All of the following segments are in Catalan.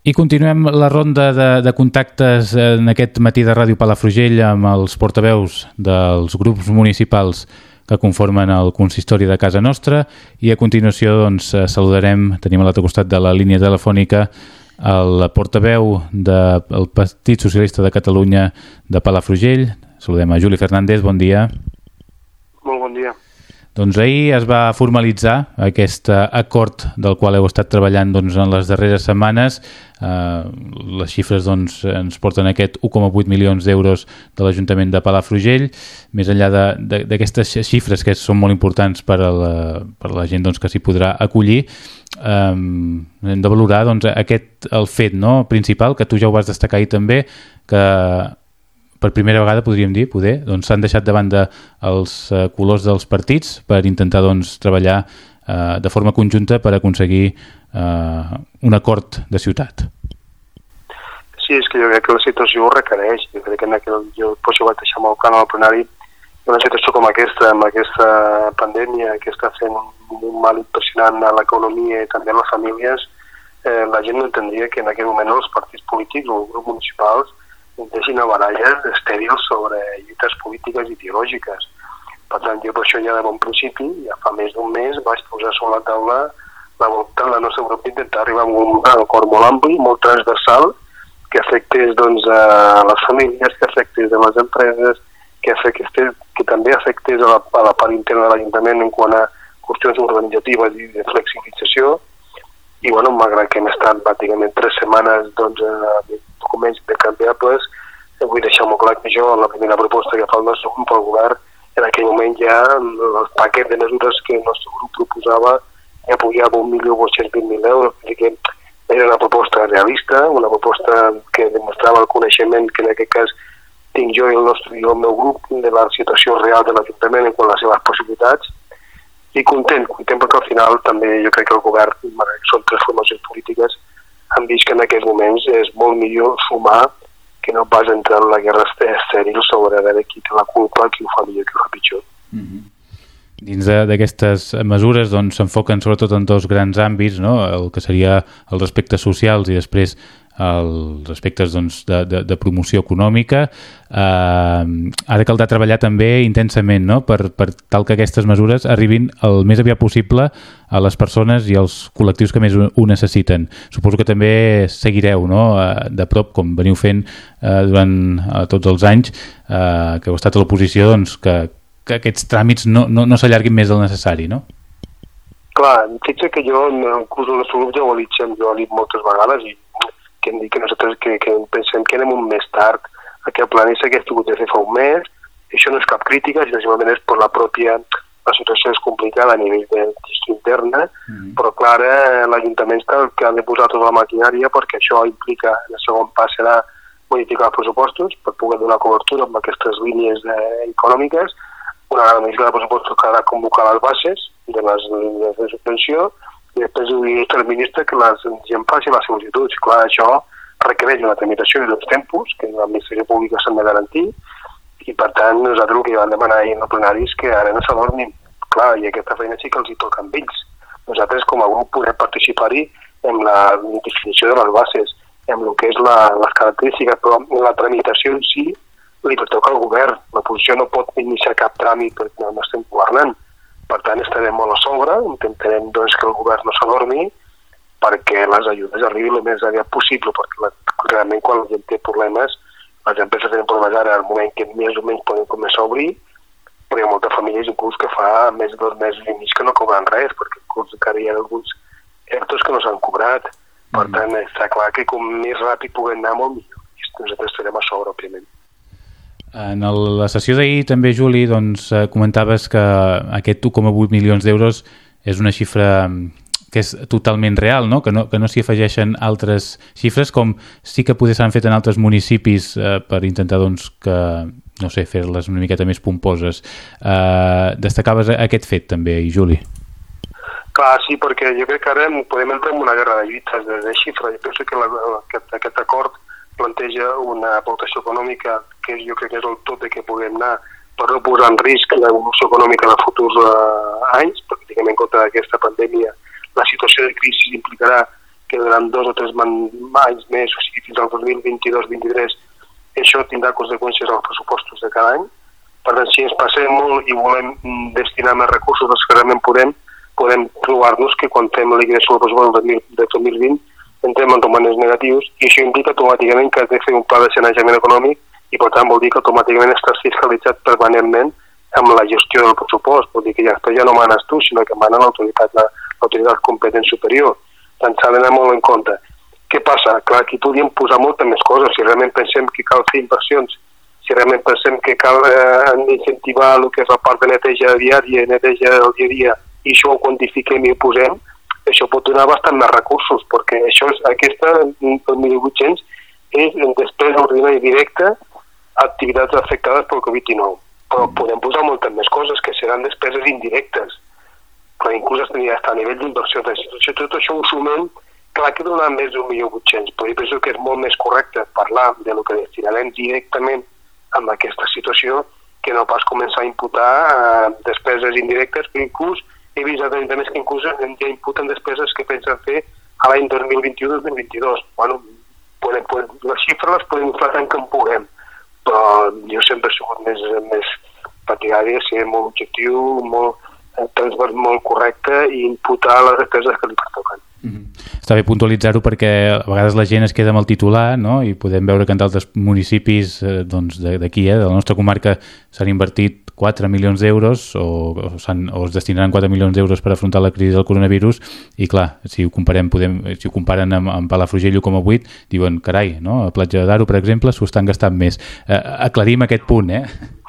I continuem la ronda de, de contactes en aquest matí de Ràdio Palafrugell amb els portaveus dels grups municipals que conformen el consistori de casa nostra i a continuació doncs, saludarem, tenim a l'altre costat de la línia telefònica el portaveu del Partit Socialista de Catalunya de Palafrugell. Saludem a Juli Fernández, bon dia. Molt bon dia. Doncs ahir es va formalitzar aquest acord del qual heu estat treballant doncs, en les darreres setmanes. Eh, les xifres doncs, ens porten aquest 1,8 milions d'euros de l'Ajuntament de Palafrugell. Més enllà d'aquestes xifres que són molt importants per a la, per a la gent doncs, que s'hi podrà acollir, eh, hem de valorar doncs, aquest, el fet no, principal, que tu ja ho vas destacar ahir també, que per primera vegada, podríem dir, poder, doncs s'han deixat de banda els eh, colors dels partits per intentar doncs, treballar eh, de forma conjunta per aconseguir eh, un acord de ciutat. Sí, és que jo crec que la situació ho requereix. Jo crec que en aquell, jo per això vaig deixar molt clar al plenari una situació com aquesta, amb aquesta pandèmia que està fent un mal impressionant a l'economia i també a les famílies, eh, la gent no entendria que en aquell moment els partits polítics o els grups municipals deixin a baralles estèrils sobre lluites polítiques i ideològiques. Per tant, jo per això ja de bon principi, ja fa més d'un mes, vaig posar sobre la taula la voluntat del nostre grup d'intentar arribar a un acord molt ampli, molt transversal, que afectés doncs, a les famílies, que afectés a les empreses, que, afectés, que també afectés a la, a la part interna de l'Ajuntament en quant a qüestions organitzatives i de flexibilització. I, bueno, malgrat que hem estat pràcticament tres setmanes doncs, documents intercanviables. Vull deixar molt clar que jo, la primera proposta que fa el nostre grup al govern, en aquell moment ja el paquet de mesures que el nostre grup proposava ja pujava 1.820.000 euros, vull dir que era una proposta realista, una proposta que demostrava el coneixement que en aquest cas tinc jo i el, nostre, i el meu grup de la situació real de l'Ajuntament en quant a les seves possibilitats i content, content perquè al final també jo crec que el govern, són tres formacions polítiques, han vist que en aquests moments és molt millor sumar que no pas entrar en la guerra estèril sobre a veure qui té la culpa, qui ho fa millor, qui ho fa pitjor. Mm -hmm. Dins d'aquestes mesures s'enfoquen doncs, sobretot en dos grans àmbits, no? el que seria els aspectes socials i després els aspectes doncs, de, de, de promoció econòmica. Eh, ara caldrà treballar també intensament no? per, per tal que aquestes mesures arribin el més aviat possible a les persones i als col·lectius que més ho necessiten. Suposo que també seguireu no? Eh, de prop, com veniu fent eh, durant eh, tots els anys eh, que heu estat a l'oposició, doncs, que, que aquests tràmits no, no, no s'allarguin més del necessari, no? Clar, fixa que jo, inclús el nostre grup ja ho he dit, jo ho dit moltes vegades i que hem dit que nosaltres que, que pensem que anem un mes tard, aquest plan s'hagués hagut de fer fa un mes, això no és cap crítica, sinó simplement és per la pròpia la situació és complicada a nivell de gestió interna, mm. però clar, eh, l'Ajuntament està que ha de posar tota la maquinària perquè això implica, en el segon pas serà modificar els pressupostos per poder donar cobertura amb aquestes línies eh, econòmiques, una vegada modificar els pressupostos caldrà convocar les bases de les línies de subvenció i després ho diu el ministre que la gent faci les sol·licituds. Clar, això requereix una tramitació i dos tempos que l'administració pública s'han de garantir i per tant nosaltres el que vam demanar ahir en el plenari és que ara no s'adornin. Clar, i aquesta feina sí que els hi toca amb ells. Nosaltres com a grup podem participar-hi en la definició de les bases, en el que és la, les característiques, però en la tramitació en si li pertoca al govern. La posició no pot iniciar cap tràmit perquè no estem governant per tant, estarem molt a sobre, intentarem doncs, que el govern no s'adormi perquè les ajudes arribin el més aviat possible, perquè la, realment quan la gent té problemes, les empreses tenen problemes ara al moment que més o menys poden començar a obrir, però hi ha moltes famílies inclús que fa més de dos mesos i mig que no cobren res, perquè inclús encara hi ha alguns ERTOs que no s'han cobrat. Per mm. tant, està clar que com més ràpid puguem anar, molt millor. I nosaltres estarem a sobre, òbviament. En el, la sessió d'ahir també, Juli, doncs, eh, comentaves que aquest 1,8 milions d'euros és una xifra mm, que és totalment real, no? que no, que no s'hi afegeixen altres xifres, com sí que potser s'han fet en altres municipis eh, per intentar doncs, que, no sé, fer-les una miqueta més pomposes. Eh, destacaves aquest fet també, i Juli. Clar, sí, perquè jo crec que ara podem entrar en una guerra de lluites de, de xifres. Jo penso que la, aquest, aquest acord planteja una aportació econòmica que jo crec que és el tot de que puguem anar per no posar en risc l'evolució econòmica de futurs eh, anys, perquè diguem en compte d'aquesta pandèmia la situació de crisi implicarà que durant dos o tres anys més, o sigui, fins al 2022-23, això tindrà conseqüències als pressupostos de cada any. Per tant, si ens passem molt i volem destinar més recursos dels que realment podem, podem trobar-nos que quan fem l'ingressió del pressupost del 2020 entrem en romanents negatius i això implica automàticament que has de fer un pla de sanejament econòmic i per tant vol dir que automàticament estàs fiscalitzat permanentment amb la gestió del pressupost, vol dir que ja, ja no manes tu, sinó que mana l'autoritat l'autoritat competent superior. Tant s'ha d'anar molt en compte. Què passa? Clar, aquí podríem posar moltes més coses. Si realment pensem que cal fer inversions, si realment pensem que cal eh, incentivar el que és la part de neteja diària, neteja del dia a dia, i això ho quantifiquem i ho posem, això pot donar bastant més recursos, perquè això és, aquesta, el 1.800, és en despesa ordinària directa a activitats afectades pel Covid-19. Però podem posar moltes més coses, que seran despeses indirectes, però inclús està a nivell d'inversió. Si tot això ho sumem, clar que donarà més d'un milió vuit però jo penso que és molt més correcte parlar de lo que destinarem directament amb aquesta situació que no pas començar a imputar eh, despeses indirectes, però inclús vist ajuntaments que inclús ja imputen despeses que pensen fer a l'any 2021-2022. Bueno, podem, podem, les xifres les podem inflar tant en puguem, però jo sempre he sigut més, més partidari ser molt objectiu, molt, transvers molt correcte i imputar les despeses que li pertoquen. Mm -hmm. Està bé puntualitzar-ho perquè a vegades la gent es queda amb el titular no? i podem veure que en d'altres municipis eh, doncs d'aquí, eh, de la nostra comarca, s'han invertit 4 milions d'euros o, o, o es destinaran 4 milions d'euros per afrontar la crisi del coronavirus i clar, si ho comparem podem, si ho comparen amb, amb Palafrugell 1,8 diuen, carai, no? a Platja d'Aro per exemple s'ho estan gastant més. Eh, aclarim aquest punt, eh?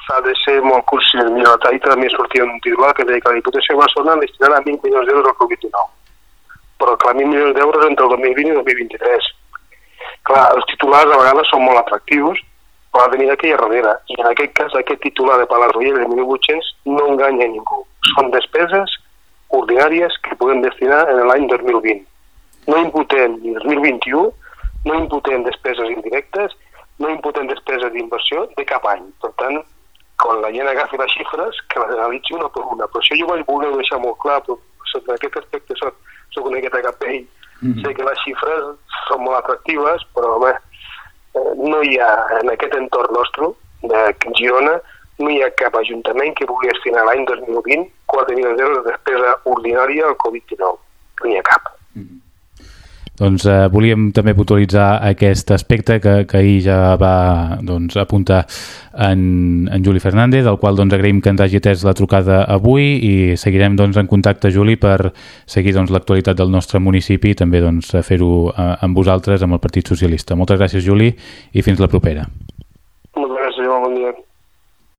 s'ha de ser molt conscient. Mira, ahir també sortia un titular que deia que la Diputació de Barcelona destinarà 20 milions d'euros al Covid-19. Però clar, 20 milions d'euros entre el 2020 i el 2023. Clar, els titulars a vegades són molt atractius, de venir d'aquí a darrere. I en aquest cas, aquest titular de Palarroyer de 1.800 no enganya ningú. Són despeses ordinàries que podem destinar en l'any 2020. No imputem ni 2021, no imputem despeses indirectes, no imputem despeses d'inversió de cap any. Per tant, quan la gent agafi les xifres, que les analitzi una per una. Però això jo vaig voler deixar molt clar, però en aquest aspecte soc, soc una miqueta capell. Mm -hmm. Sé que les xifres són molt atractives, però eh, no hi ha, en aquest entorn nostre, de Girona, no hi ha cap ajuntament que vulgui destinar l'any 2020 4 milions d'euros de despesa ordinària al Covid-19. No hi ha cap. Mm -hmm. Doncs eh, volíem també puntualitzar aquest aspecte que, que ahir ja va doncs, apuntar en, en Juli Fernández, del qual doncs, agraïm que ens hagi atès la trucada avui i seguirem doncs, en contacte, Juli, per seguir doncs, l'actualitat del nostre municipi i també doncs, fer-ho eh, amb vosaltres, amb el Partit Socialista. Moltes gràcies, Juli, i fins la propera.